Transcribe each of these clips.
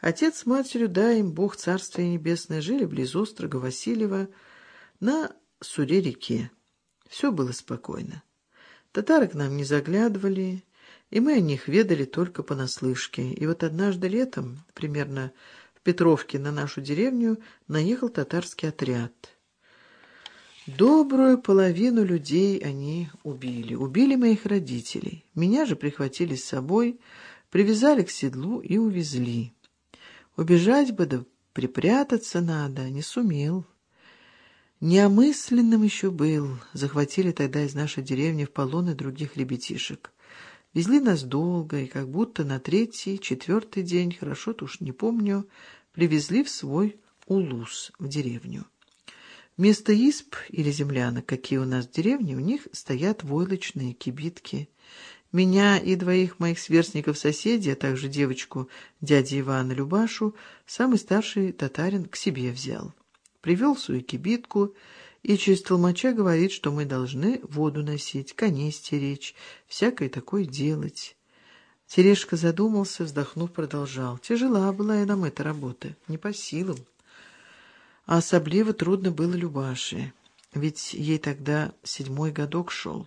Отец с матерью, дай им Бог Царствие Небесное, жили близ острога Васильева на Суре-реке. Все было спокойно. Татары к нам не заглядывали, и мы о них ведали только понаслышке. И вот однажды летом, примерно в Петровке на нашу деревню, наехал татарский отряд. Добрую половину людей они убили. Убили моих родителей. Меня же прихватили с собой, привязали к седлу и увезли. Убежать бы, да припрятаться надо, не сумел. Неомысленным еще был. Захватили тогда из нашей деревни в полон и других ребятишек. Везли нас долго, и как будто на третий, четвертый день, хорошо-то уж не помню, привезли в свой улус, в деревню. Вместо исп или землянок, какие у нас в деревне, у них стоят войлочные кибитки. Меня и двоих моих сверстников-соседей, а также девочку дяди Ивана Любашу, самый старший татарин к себе взял. Привел свою кибитку и через толмача говорит, что мы должны воду носить, коней стеречь, всякое такое делать. Терешка задумался, вздохнув, продолжал. Тяжела была и нам эта работа, не по силам. А особливо трудно было Любаше, ведь ей тогда седьмой годок шел.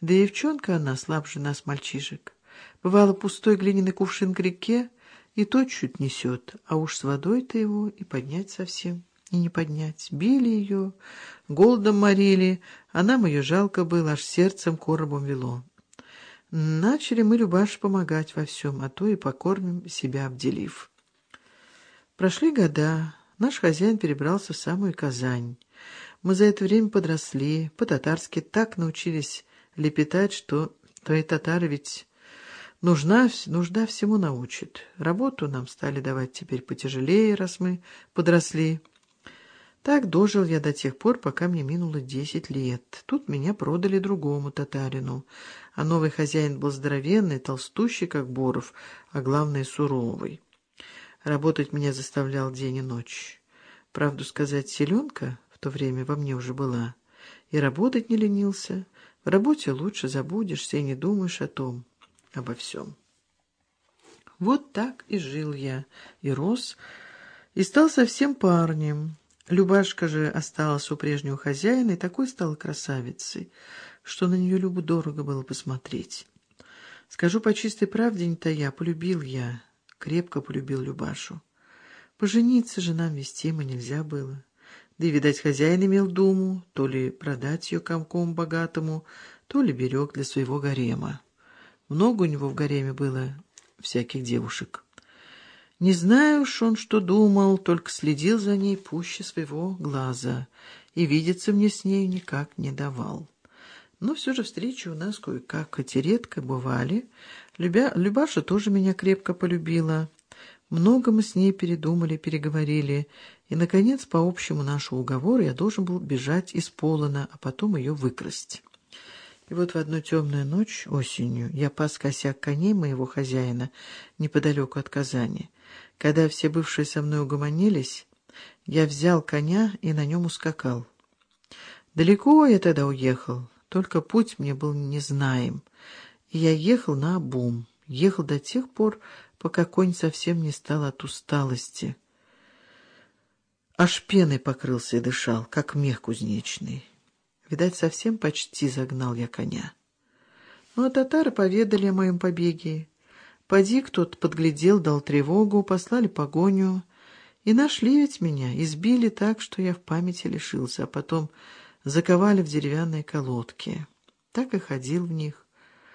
Да и девчонка она слабже нас, мальчишек. Бывало, пустой глиняный кувшин к реке, и тот чуть несет, а уж с водой-то его и поднять совсем и не поднять. Били ее, голодом морили, а нам ее жалко было, аж сердцем коробом вело. Начали мы, Любаш, помогать во всем, а то и покормим себя обделив. Прошли года, наш хозяин перебрался в самую Казань. Мы за это время подросли, по-татарски так научились лепетать, что твои татары ведь нужна, нужда всему научит. Работу нам стали давать теперь потяжелее, раз мы подросли. Так дожил я до тех пор, пока мне минуло десять лет. Тут меня продали другому татарину, а новый хозяин был здоровенный, толстущий, как Боров, а главное, суровый. Работать меня заставлял день и ночь. Правду сказать, селенка в то время во мне уже была, и работать не ленился. В работе лучше забудешься и не думаешь о том, обо всем. Вот так и жил я, и рос, и стал совсем парнем. Любашка же осталась у прежнего хозяина и такой стала красавицей, что на нее Любу дорого было посмотреть. Скажу по чистой правде, не тая, полюбил я, крепко полюбил Любашу. Пожениться же нам вестимо нельзя было. Да и, видать, хозяин имел думу, то ли продать ее комком богатому, то ли берег для своего гарема. Много у него в гареме было всяких девушек. Не знаю уж он, что думал, только следил за ней пуще своего глаза и видеться мне с нею никак не давал. Но все же встречи у нас кое-как, хоть и редко бывали. Любя... Любаша тоже меня крепко полюбила. Много мы с ней передумали, переговорили, и, наконец, по общему нашему уговору я должен был бежать из Полона, а потом ее выкрасть. И вот в одну темную ночь, осенью, я пас косяк коней моего хозяина неподалеку от Казани. Когда все бывшие со мной угомонились, я взял коня и на нем ускакал. Далеко я тогда уехал, только путь мне был незнаем, и я ехал на обум, ехал до тех пор, пока конь совсем не стал от усталости. Аж пеной покрылся и дышал, как мех кузнечный. Видать, совсем почти загнал я коня. Ну, а татары поведали о моем побеге. Поди кто-то подглядел, дал тревогу, послали погоню. И нашли ведь меня, избили так, что я в памяти лишился, а потом заковали в деревянные колодки. Так и ходил в них.